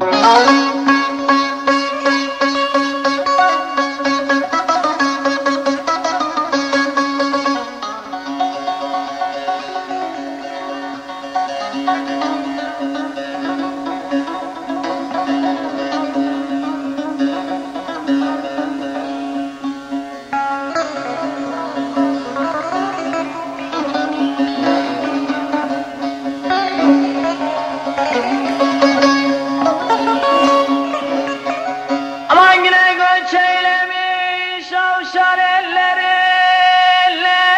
Aman eylemiş avşar elleri elleri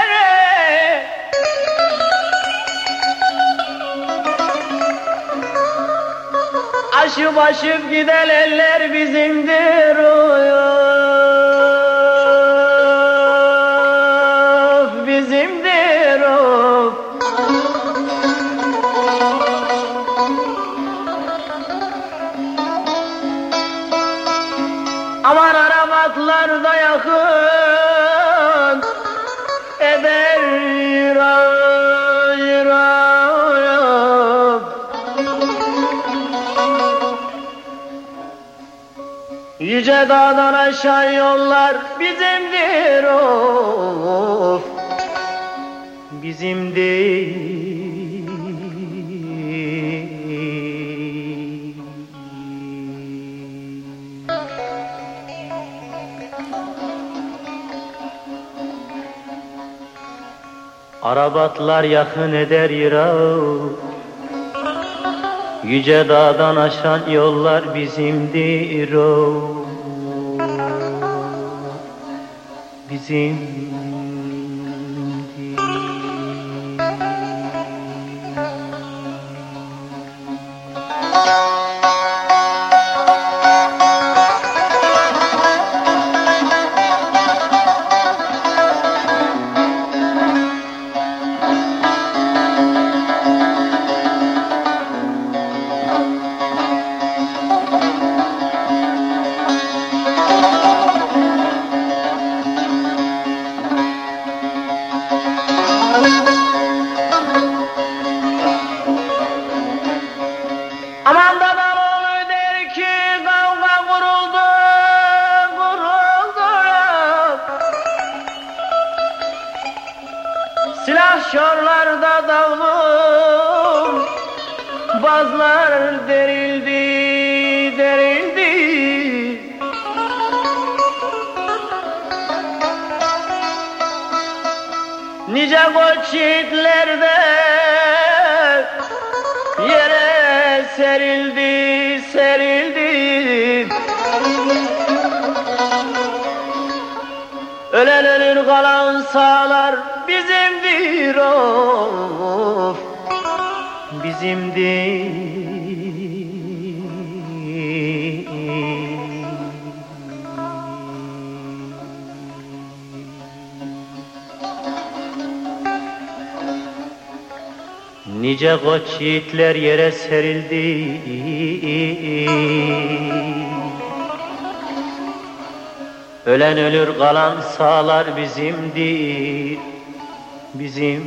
Aşıp aşıp giden eller bizimdir of Yüce dağdan aşağı yollar bizimdir of. Bizimdir. Arabatlar yakın eder yırağı Yüce dağdan aşan yollar bizimdir o Bizimdir şorlarda davul, bazlar derildi. Nice koç yiğitlerde yere serildi, serildi. Ölen ölür kalan sağlar bizimdir of, bizimdir. Nice koç yiğitler yere serildi. Ölen ölür kalan sağlar bizimdir. Bizim